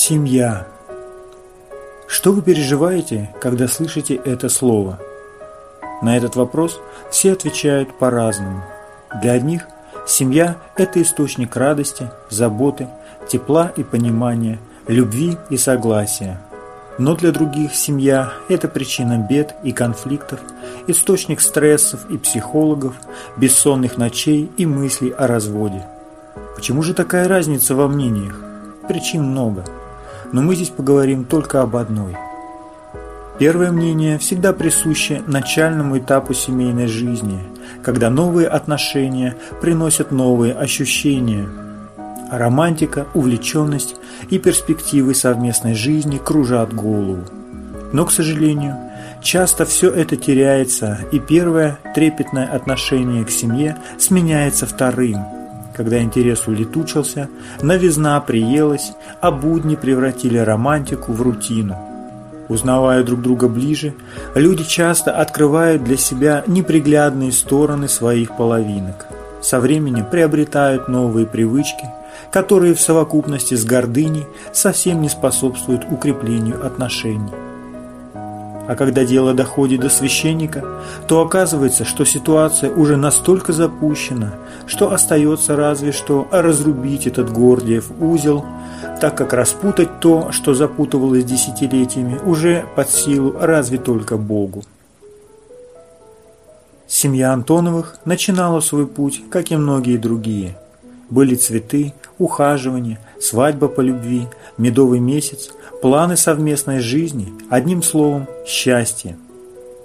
Семья. Что вы переживаете, когда слышите это слово? На этот вопрос все отвечают по-разному. Для одних семья – это источник радости, заботы, тепла и понимания, любви и согласия. Но для других семья – это причина бед и конфликтов, источник стрессов и психологов, бессонных ночей и мыслей о разводе. Почему же такая разница во мнениях? Причин много – но мы здесь поговорим только об одной. Первое мнение всегда присуще начальному этапу семейной жизни, когда новые отношения приносят новые ощущения. Романтика, увлеченность и перспективы совместной жизни кружат голову. Но, к сожалению, часто все это теряется, и первое трепетное отношение к семье сменяется вторым – когда интерес улетучился, новизна приелась, а будни превратили романтику в рутину. Узнавая друг друга ближе, люди часто открывают для себя неприглядные стороны своих половинок. Со временем приобретают новые привычки, которые в совокупности с гордыней совсем не способствуют укреплению отношений. А когда дело доходит до священника, то оказывается, что ситуация уже настолько запущена, что остается разве что разрубить этот Гордиев узел, так как распутать то, что запутывалось десятилетиями, уже под силу разве только Богу. Семья Антоновых начинала свой путь, как и многие другие. Были цветы, ухаживание, свадьба по любви, медовый месяц, планы совместной жизни, одним словом, счастье.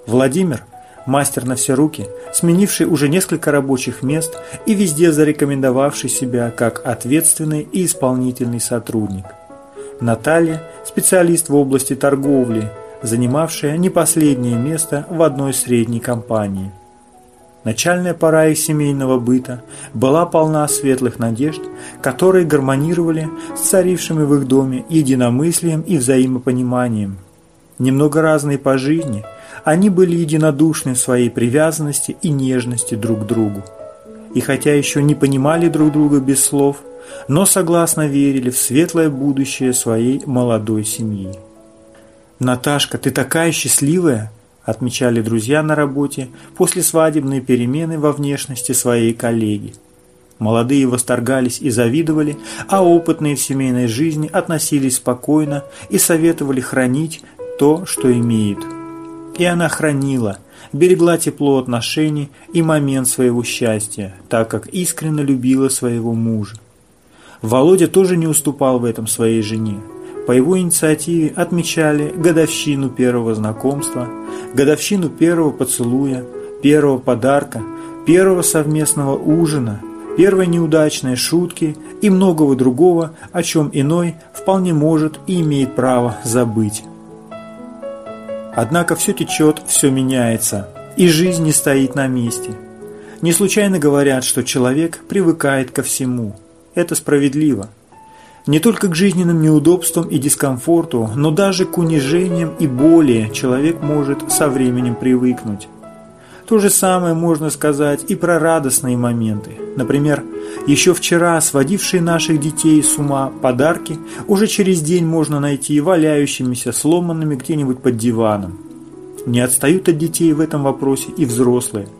Владимир – мастер на все руки, сменивший уже несколько рабочих мест и везде зарекомендовавший себя как ответственный и исполнительный сотрудник. Наталья – специалист в области торговли, занимавшая не последнее место в одной средней компании – Начальная пора их семейного быта была полна светлых надежд, которые гармонировали с царившими в их доме единомыслием и взаимопониманием. Немного разные по жизни, они были единодушны в своей привязанности и нежности друг к другу. И хотя еще не понимали друг друга без слов, но согласно верили в светлое будущее своей молодой семьи. «Наташка, ты такая счастливая!» Отмечали друзья на работе после свадебной перемены во внешности своей коллеги. Молодые восторгались и завидовали, а опытные в семейной жизни относились спокойно и советовали хранить то, что имеют. И она хранила, берегла тепло отношений и момент своего счастья, так как искренне любила своего мужа. Володя тоже не уступал в этом своей жене. По его инициативе отмечали годовщину первого знакомства, годовщину первого поцелуя, первого подарка, первого совместного ужина, первой неудачной шутки и многого другого, о чем иной вполне может и имеет право забыть. Однако все течет, все меняется, и жизнь не стоит на месте. Не случайно говорят, что человек привыкает ко всему. Это справедливо – не только к жизненным неудобствам и дискомфорту, но даже к унижениям и боли человек может со временем привыкнуть. То же самое можно сказать и про радостные моменты. Например, еще вчера сводившие наших детей с ума подарки уже через день можно найти валяющимися, сломанными где-нибудь под диваном. Не отстают от детей в этом вопросе и взрослые –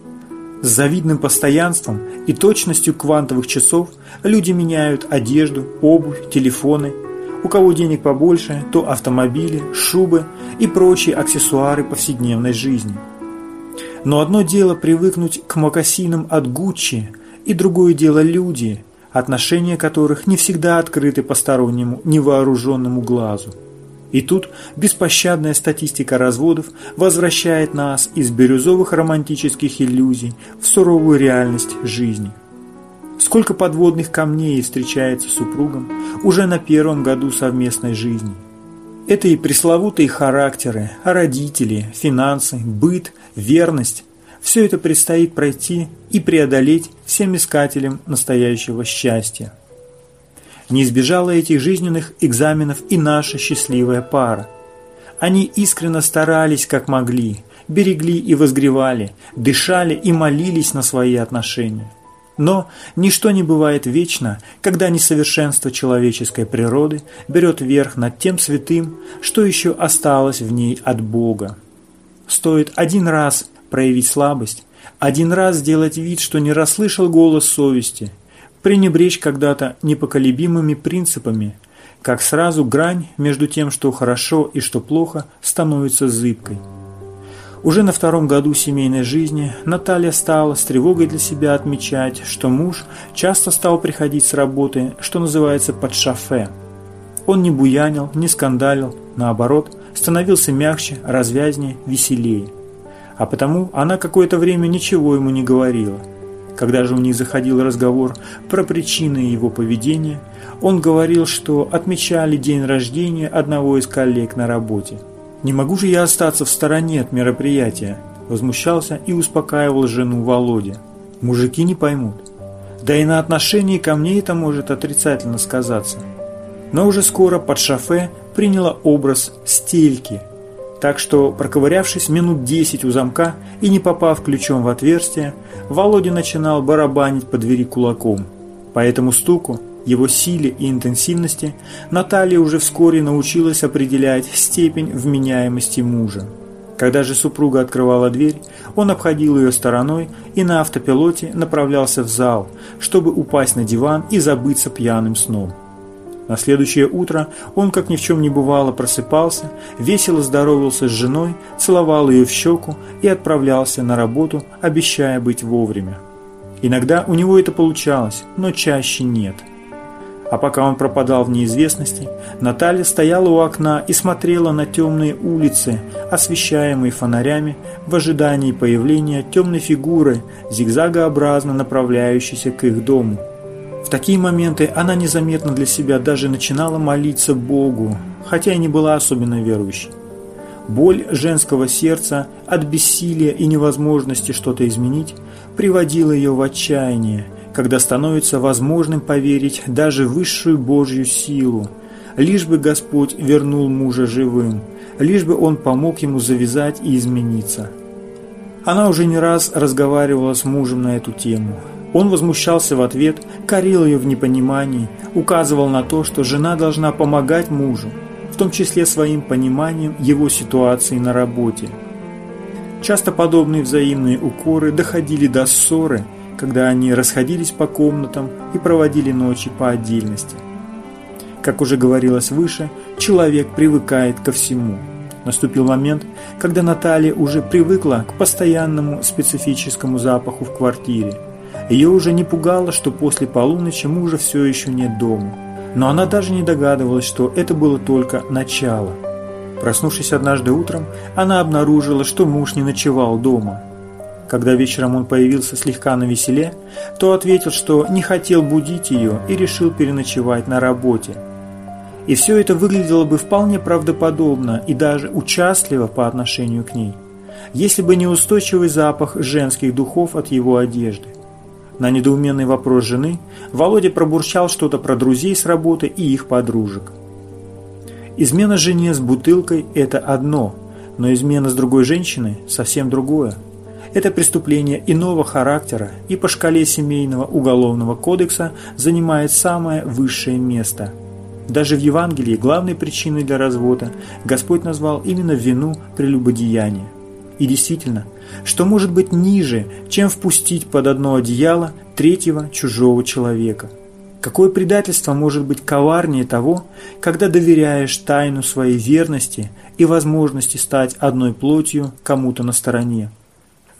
с завидным постоянством и точностью квантовых часов люди меняют одежду, обувь, телефоны. У кого денег побольше, то автомобили, шубы и прочие аксессуары повседневной жизни. Но одно дело привыкнуть к мокасинам от Гуччи, и другое дело люди, отношения которых не всегда открыты постороннему невооруженному глазу. И тут беспощадная статистика разводов возвращает нас из бирюзовых романтических иллюзий в суровую реальность жизни. Сколько подводных камней встречается супругам уже на первом году совместной жизни. Это и пресловутые характеры, родители, финансы, быт, верность. Все это предстоит пройти и преодолеть всем искателям настоящего счастья. Не избежала этих жизненных экзаменов и наша счастливая пара. Они искренне старались, как могли, берегли и возгревали, дышали и молились на свои отношения. Но ничто не бывает вечно, когда несовершенство человеческой природы берет верх над тем святым, что еще осталось в ней от Бога. Стоит один раз проявить слабость, один раз сделать вид, что не расслышал голос совести, пренебречь когда-то непоколебимыми принципами, как сразу грань между тем, что хорошо и что плохо, становится зыбкой. Уже на втором году семейной жизни Наталья стала с тревогой для себя отмечать, что муж часто стал приходить с работы, что называется, под шофе. Он не буянил, не скандалил, наоборот, становился мягче, развязнее, веселее. А потому она какое-то время ничего ему не говорила. Когда же у них заходил разговор про причины его поведения, он говорил, что отмечали день рождения одного из коллег на работе – «Не могу же я остаться в стороне от мероприятия», возмущался и успокаивал жену Володя. «Мужики не поймут. Да и на отношении ко мне это может отрицательно сказаться». Но уже скоро под шофе приняла образ стельки, так что, проковырявшись минут десять у замка и не попав ключом в отверстие, Володя начинал барабанить по двери кулаком. По этому стуку его силе и интенсивности Наталья уже вскоре научилась определять степень вменяемости мужа. Когда же супруга открывала дверь, он обходил ее стороной и на автопилоте направлялся в зал, чтобы упасть на диван и забыться пьяным сном. На следующее утро он, как ни в чем не бывало, просыпался, весело здоровался с женой, целовал ее в щеку и отправлялся на работу, обещая быть вовремя. Иногда у него это получалось, но чаще нет – а пока он пропадал в неизвестности, Наталья стояла у окна и смотрела на темные улицы, освещаемые фонарями, в ожидании появления темной фигуры, зигзагообразно направляющейся к их дому. В такие моменты она незаметно для себя даже начинала молиться Богу, хотя и не была особенно верующей. Боль женского сердца от бессилия и невозможности что-то изменить приводила ее в отчаяние, когда становится возможным поверить даже высшую Божью силу, лишь бы Господь вернул мужа живым, лишь бы он помог ему завязать и измениться. Она уже не раз разговаривала с мужем на эту тему. Он возмущался в ответ, корил ее в непонимании, указывал на то, что жена должна помогать мужу, в том числе своим пониманием его ситуации на работе. Часто подобные взаимные укоры доходили до ссоры – когда они расходились по комнатам и проводили ночи по отдельности. Как уже говорилось выше, человек привыкает ко всему. Наступил момент, когда Наталья уже привыкла к постоянному специфическому запаху в квартире. Ее уже не пугало, что после полуночи мужа все еще нет дома. Но она даже не догадывалась, что это было только начало. Проснувшись однажды утром, она обнаружила, что муж не ночевал дома – когда вечером он появился слегка на веселе, то ответил, что не хотел будить ее и решил переночевать на работе. И все это выглядело бы вполне правдоподобно и даже участливо по отношению к ней, если бы не устойчивый запах женских духов от его одежды. На недоуменный вопрос жены Володя пробурчал что-то про друзей с работы и их подружек. Измена жене с бутылкой – это одно, но измена с другой женщиной – совсем другое. Это преступление иного характера и по шкале семейного уголовного кодекса занимает самое высшее место. Даже в Евангелии главной причиной для развода Господь назвал именно вину прелюбодеяния. И действительно, что может быть ниже, чем впустить под одно одеяло третьего чужого человека? Какое предательство может быть коварнее того, когда доверяешь тайну своей верности и возможности стать одной плотью кому-то на стороне?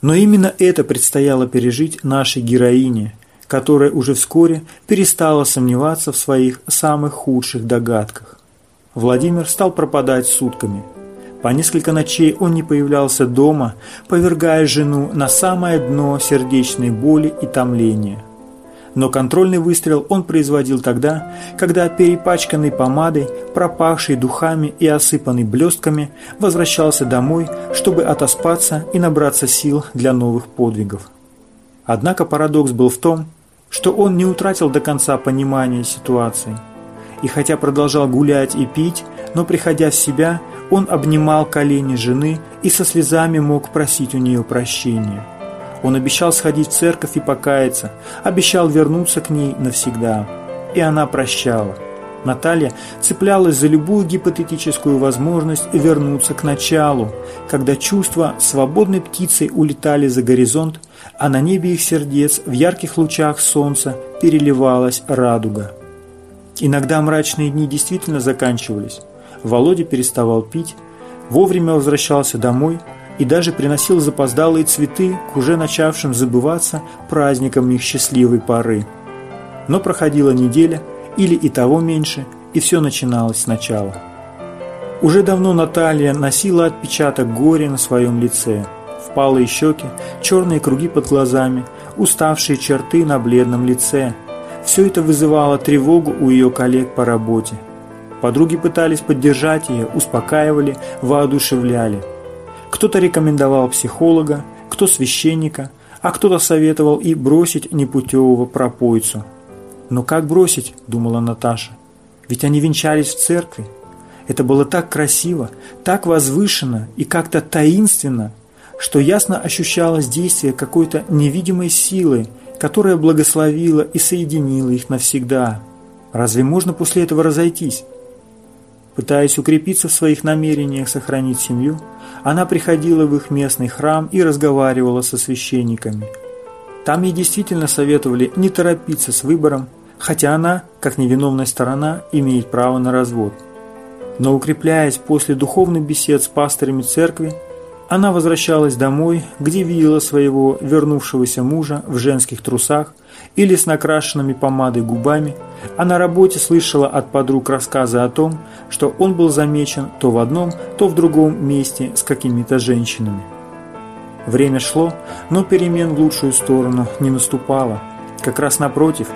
Но именно это предстояло пережить нашей героине, которая уже вскоре перестала сомневаться в своих самых худших догадках. Владимир стал пропадать сутками. По несколько ночей он не появлялся дома, повергая жену на самое дно сердечной боли и томления – но контрольный выстрел он производил тогда, когда перепачканный помадой, пропахший духами и осыпанный блестками, возвращался домой, чтобы отоспаться и набраться сил для новых подвигов. Однако парадокс был в том, что он не утратил до конца понимания ситуации. И хотя продолжал гулять и пить, но приходя в себя, он обнимал колени жены и со слезами мог просить у нее прощения. Он обещал сходить в церковь и покаяться, обещал вернуться к ней навсегда. И она прощала. Наталья цеплялась за любую гипотетическую возможность вернуться к началу, когда чувства свободной птицей улетали за горизонт, а на небе их сердец в ярких лучах солнца переливалась радуга. Иногда мрачные дни действительно заканчивались. Володя переставал пить, вовремя возвращался домой и даже приносил запоздалые цветы к уже начавшим забываться праздникам их счастливой поры. Но проходила неделя, или и того меньше, и все начиналось сначала. Уже давно Наталья носила отпечаток горя на своем лице. Впалые щеки, черные круги под глазами, уставшие черты на бледном лице. Все это вызывало тревогу у ее коллег по работе. Подруги пытались поддержать ее, успокаивали, воодушевляли. Кто-то рекомендовал психолога, кто священника, а кто-то советовал и бросить непутевого пропойцу. «Но как бросить?» – думала Наташа. «Ведь они венчались в церкви. Это было так красиво, так возвышенно и как-то таинственно, что ясно ощущалось действие какой-то невидимой силы, которая благословила и соединила их навсегда. Разве можно после этого разойтись? Пытаясь укрепиться в своих намерениях сохранить семью, она приходила в их местный храм и разговаривала со священниками. Там ей действительно советовали не торопиться с выбором, хотя она, как невиновная сторона, имеет право на развод. Но укрепляясь после духовных бесед с пасторами церкви, она возвращалась домой, где видела своего вернувшегося мужа в женских трусах или с накрашенными помадой губами, а на работе слышала от подруг рассказы о том, что он был замечен то в одном, то в другом месте с какими-то женщинами. Время шло, но перемен в лучшую сторону не наступало. Как раз напротив,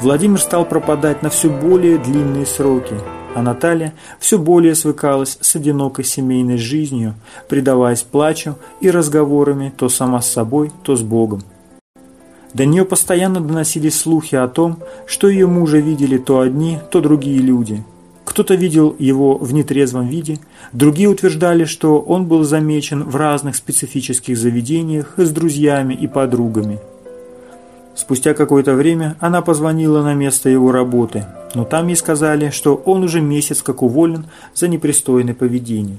Владимир стал пропадать на все более длинные сроки – а Наталья все более свыкалась с одинокой семейной жизнью, предаваясь плачу и разговорами то сама с собой, то с Богом. До нее постоянно доносились слухи о том, что ее мужа видели то одни, то другие люди. Кто-то видел его в нетрезвом виде, другие утверждали, что он был замечен в разных специфических заведениях с друзьями и подругами – Спустя какое-то время она позвонила на место его работы, но там ей сказали, что он уже месяц как уволен за непристойное поведение.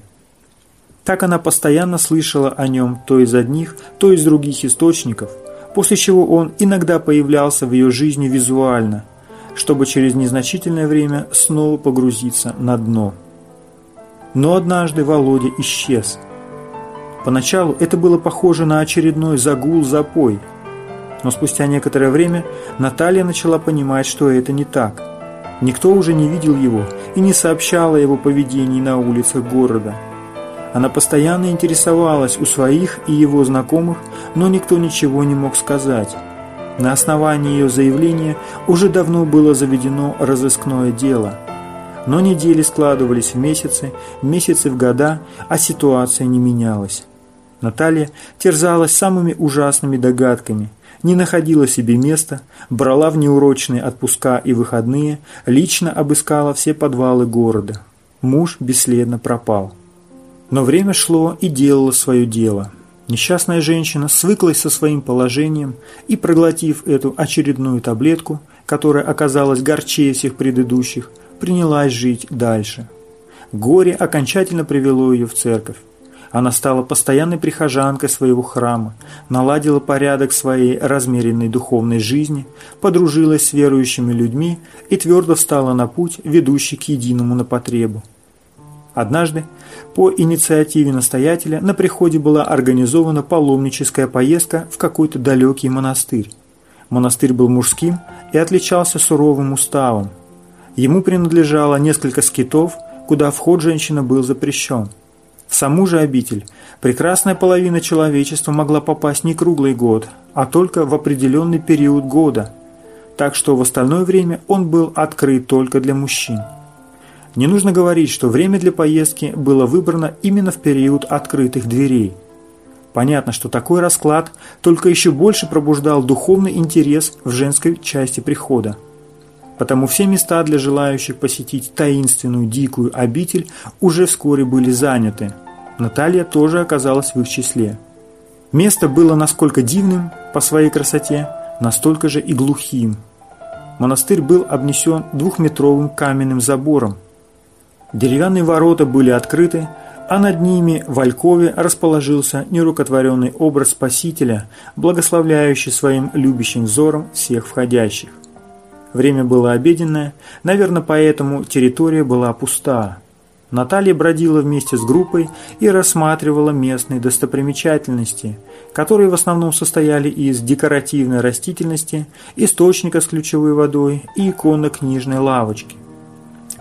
Так она постоянно слышала о нем то из одних, то из других источников, после чего он иногда появлялся в ее жизни визуально, чтобы через незначительное время снова погрузиться на дно. Но однажды Володя исчез. Поначалу это было похоже на очередной загул-запой – но спустя некоторое время Наталья начала понимать, что это не так. Никто уже не видел его и не сообщал о его поведении на улицах города. Она постоянно интересовалась у своих и его знакомых, но никто ничего не мог сказать. На основании ее заявления уже давно было заведено разыскное дело. Но недели складывались в месяцы, месяцы в года, а ситуация не менялась. Наталья терзалась самыми ужасными догадками – не находила себе места, брала в неурочные отпуска и выходные, лично обыскала все подвалы города. Муж бесследно пропал. Но время шло и делало свое дело. Несчастная женщина свыклась со своим положением и, проглотив эту очередную таблетку, которая оказалась горчее всех предыдущих, принялась жить дальше. Горе окончательно привело ее в церковь. Она стала постоянной прихожанкой своего храма, наладила порядок своей размеренной духовной жизни, подружилась с верующими людьми и твердо встала на путь, ведущий к единому на потребу. Однажды, по инициативе настоятеля, на приходе была организована паломническая поездка в какой-то далекий монастырь. Монастырь был мужским и отличался суровым уставом. Ему принадлежало несколько скитов, куда вход женщина был запрещен – в саму же обитель прекрасная половина человечества могла попасть не круглый год, а только в определенный период года, так что в остальное время он был открыт только для мужчин. Не нужно говорить, что время для поездки было выбрано именно в период открытых дверей. Понятно, что такой расклад только еще больше пробуждал духовный интерес в женской части прихода. Потому все места для желающих посетить таинственную дикую обитель уже вскоре были заняты. Наталья тоже оказалась в их числе. Место было насколько дивным по своей красоте, настолько же и глухим. Монастырь был обнесен двухметровым каменным забором. Деревянные ворота были открыты, а над ними в Алькове расположился нерукотворенный образ Спасителя, благословляющий своим любящим взором всех входящих. Время было обеденное, наверное, поэтому территория была пуста. Наталья бродила вместе с группой и рассматривала местные достопримечательности, которые в основном состояли из декоративной растительности, источника с ключевой водой и иконно-книжной лавочки.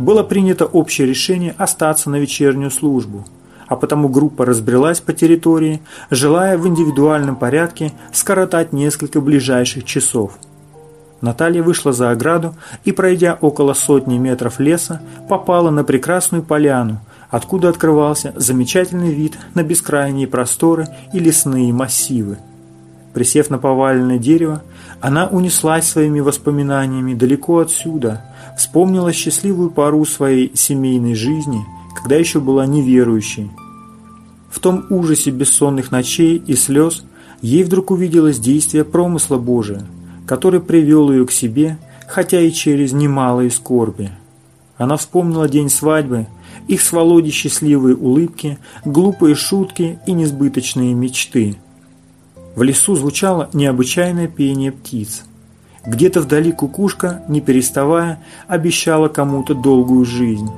Было принято общее решение остаться на вечернюю службу, а потому группа разбрелась по территории, желая в индивидуальном порядке скоротать несколько ближайших часов. Наталья вышла за ограду и, пройдя около сотни метров леса, попала на прекрасную поляну, откуда открывался замечательный вид на бескрайние просторы и лесные массивы. Присев на поваленное дерево, она унеслась своими воспоминаниями далеко отсюда, вспомнила счастливую пару своей семейной жизни, когда еще была неверующей. В том ужасе бессонных ночей и слез ей вдруг увиделось действие промысла Божия, который привел ее к себе, хотя и через немалые скорби. Она вспомнила день свадьбы, их с Володей счастливые улыбки, глупые шутки и несбыточные мечты – в лесу звучало необычайное пение птиц. Где-то вдали кукушка, не переставая, обещала кому-то долгую жизнь.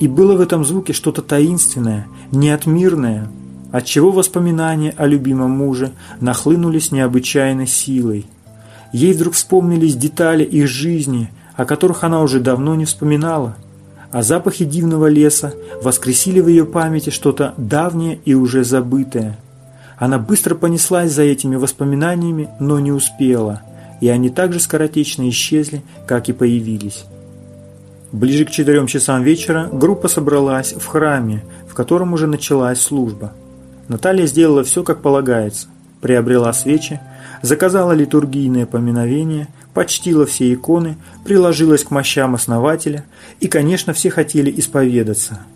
И было в этом звуке что-то таинственное, неотмирное, отчего воспоминания о любимом муже нахлынули с необычайной силой. Ей вдруг вспомнились детали их жизни, о которых она уже давно не вспоминала, а запахи дивного леса воскресили в ее памяти что-то давнее и уже забытое. Она быстро понеслась за этими воспоминаниями, но не успела, и они так же скоротечно исчезли, как и появились. Ближе к четырем часам вечера группа собралась в храме, в котором уже началась служба. Наталья сделала все, как полагается. Приобрела свечи, заказала литургийное поминовение, почтила все иконы, приложилась к мощам основателя, и, конечно, все хотели исповедаться –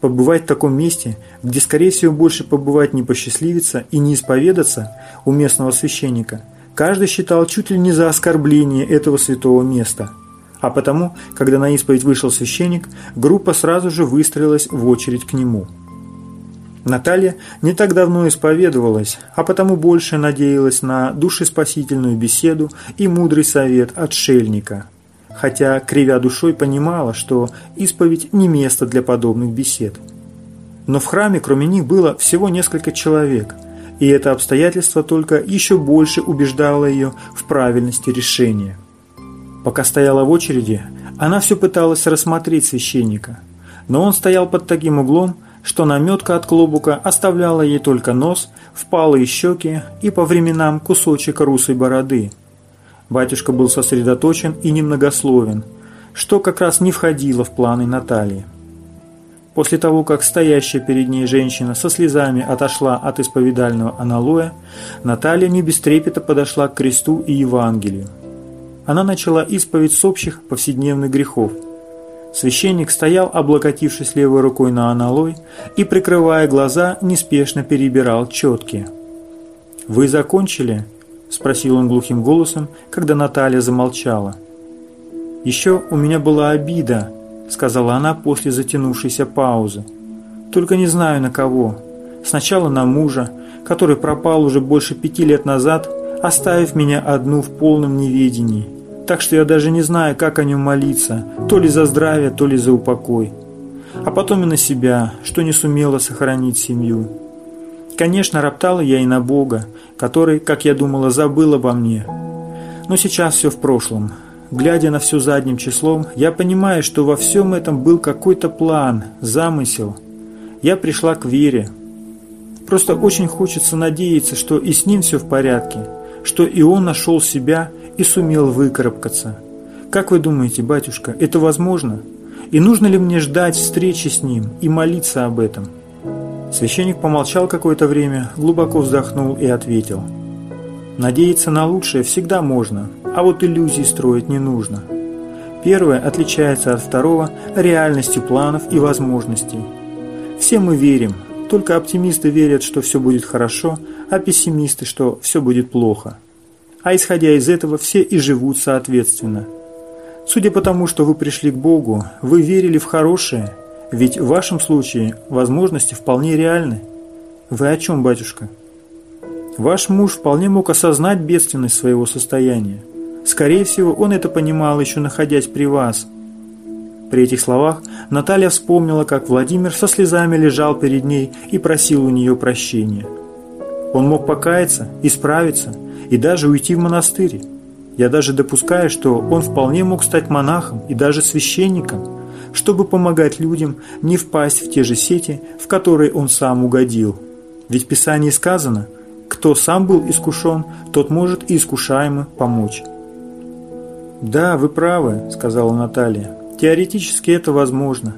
Побывать в таком месте, где, скорее всего, больше побывать не посчастливится и не исповедаться у местного священника, каждый считал чуть ли не за оскорбление этого святого места. А потому, когда на исповедь вышел священник, группа сразу же выстроилась в очередь к нему. Наталья не так давно исповедовалась, а потому больше надеялась на душеспасительную беседу и мудрый совет отшельника – хотя, кривя душой, понимала, что исповедь не место для подобных бесед. Но в храме кроме них было всего несколько человек, и это обстоятельство только еще больше убеждало ее в правильности решения. Пока стояла в очереди, она все пыталась рассмотреть священника, но он стоял под таким углом, что наметка от клобука оставляла ей только нос, впалые щеки и по временам кусочек русой бороды – Батюшка был сосредоточен и немногословен, что как раз не входило в планы Натальи. После того, как стоящая перед ней женщина со слезами отошла от исповедального аналоя, Наталья не без трепета подошла к кресту и Евангелию. Она начала исповедь с общих повседневных грехов. Священник стоял, облокотившись левой рукой на аналой, и, прикрывая глаза, неспешно перебирал четки. «Вы закончили?» – спросил он глухим голосом, когда Наталья замолчала. «Еще у меня была обида», – сказала она после затянувшейся паузы. «Только не знаю на кого. Сначала на мужа, который пропал уже больше пяти лет назад, оставив меня одну в полном неведении. Так что я даже не знаю, как о нем молиться, то ли за здравие, то ли за упокой. А потом и на себя, что не сумела сохранить семью». Конечно, роптала я и на Бога, который, как я думала, забыл обо мне. Но сейчас все в прошлом. Глядя на все задним числом, я понимаю, что во всем этом был какой-то план, замысел. Я пришла к вере. Просто очень хочется надеяться, что и с ним все в порядке, что и он нашел себя и сумел выкарабкаться. Как вы думаете, батюшка, это возможно? И нужно ли мне ждать встречи с ним и молиться об этом?» Священник помолчал какое-то время, глубоко вздохнул и ответил. «Надеяться на лучшее всегда можно, а вот иллюзий строить не нужно. Первое отличается от второго реальностью планов и возможностей. Все мы верим, только оптимисты верят, что все будет хорошо, а пессимисты, что все будет плохо. А исходя из этого, все и живут соответственно. Судя по тому, что вы пришли к Богу, вы верили в хорошее, ведь в вашем случае возможности вполне реальны. Вы о чем, батюшка? Ваш муж вполне мог осознать бедственность своего состояния. Скорее всего, он это понимал, еще находясь при вас. При этих словах Наталья вспомнила, как Владимир со слезами лежал перед ней и просил у нее прощения. Он мог покаяться, исправиться и даже уйти в монастырь. Я даже допускаю, что он вполне мог стать монахом и даже священником, чтобы помогать людям не впасть в те же сети, в которые он сам угодил. Ведь в Писании сказано, кто сам был искушен, тот может и искушаемый помочь. «Да, вы правы», – сказала Наталья. «Теоретически это возможно.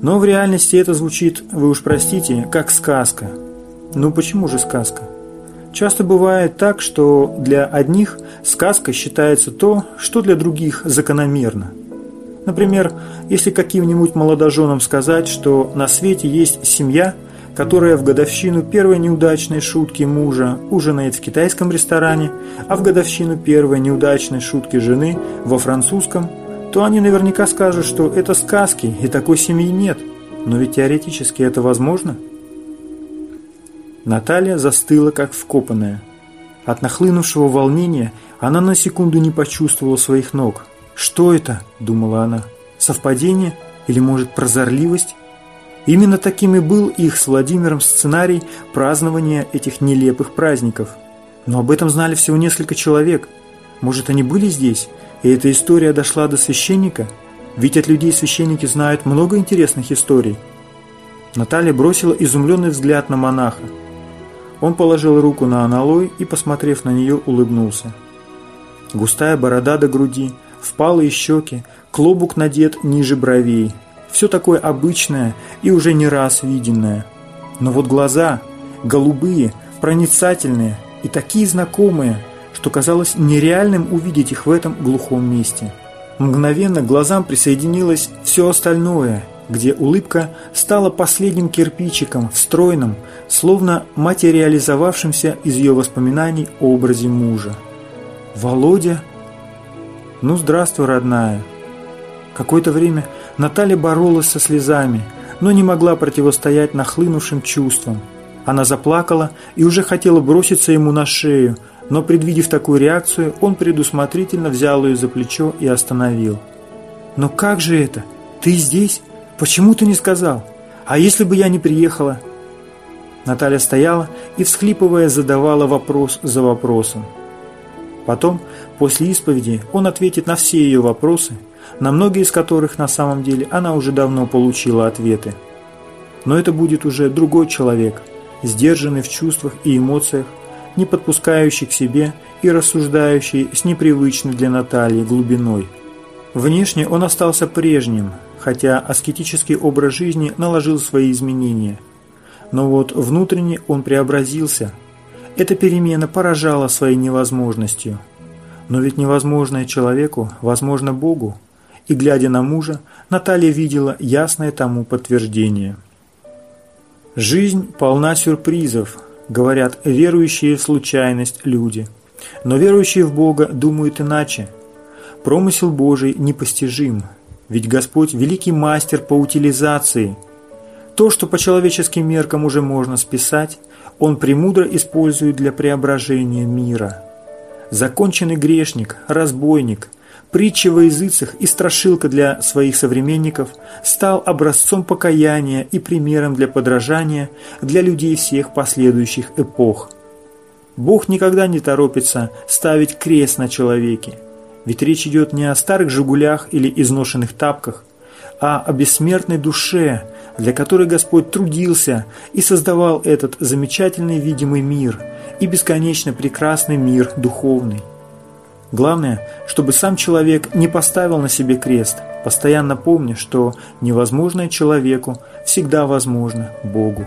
Но в реальности это звучит, вы уж простите, как сказка. Ну почему же сказка? Часто бывает так, что для одних сказка считается то, что для других закономерно. Например, если каким-нибудь молодоженам сказать, что на свете есть семья – которая в годовщину первой неудачной шутки мужа ужинает в китайском ресторане, а в годовщину первой неудачной шутки жены во французском, то они наверняка скажут, что это сказки и такой семьи нет. Но ведь теоретически это возможно. Наталья застыла, как вкопанная. От нахлынувшего волнения она на секунду не почувствовала своих ног. «Что это?» – думала она. «Совпадение? Или, может, прозорливость?» Именно таким и был их с Владимиром сценарий празднования этих нелепых праздников. Но об этом знали всего несколько человек. Может, они были здесь, и эта история дошла до священника? Ведь от людей священники знают много интересных историй. Наталья бросила изумленный взгляд на монаха. Он положил руку на аналой и, посмотрев на нее, улыбнулся. Густая борода до груди, впалые щеки, клобук надет ниже бровей – все такое обычное и уже не раз виденное. Но вот глаза, голубые, проницательные и такие знакомые, что казалось нереальным увидеть их в этом глухом месте. Мгновенно к глазам присоединилось все остальное, где улыбка стала последним кирпичиком, встроенным, словно материализовавшимся из ее воспоминаний образе мужа. «Володя?» «Ну, здравствуй, родная!» Какое-то время Наталья боролась со слезами, но не могла противостоять нахлынувшим чувствам. Она заплакала и уже хотела броситься ему на шею, но, предвидев такую реакцию, он предусмотрительно взял ее за плечо и остановил. «Но как же это? Ты здесь? Почему ты не сказал? А если бы я не приехала?» Наталья стояла и, всхлипывая, задавала вопрос за вопросом. Потом, после исповеди, он ответит на все ее вопросы – на многие из которых на самом деле она уже давно получила ответы. Но это будет уже другой человек, сдержанный в чувствах и эмоциях, не подпускающий к себе и рассуждающий с непривычной для Натальи глубиной. Внешне он остался прежним, хотя аскетический образ жизни наложил свои изменения. Но вот внутренне он преобразился. Эта перемена поражала своей невозможностью. Но ведь невозможное человеку возможно Богу и, глядя на мужа, Наталья видела ясное тому подтверждение. «Жизнь полна сюрпризов», – говорят верующие в случайность люди. Но верующие в Бога думают иначе. Промысел Божий непостижим, ведь Господь – великий мастер по утилизации. То, что по человеческим меркам уже можно списать, Он премудро использует для преображения мира. Законченный грешник, разбойник – Притча во языцах и страшилка для своих современников стал образцом покаяния и примером для подражания для людей всех последующих эпох. Бог никогда не торопится ставить крест на человеке, ведь речь идет не о старых «Жигулях» или изношенных тапках, а о бессмертной душе, для которой Господь трудился и создавал этот замечательный видимый мир и бесконечно прекрасный мир духовный. Главное, чтобы сам человек не поставил на себе крест, постоянно помня, что невозможное человеку всегда возможно Богу.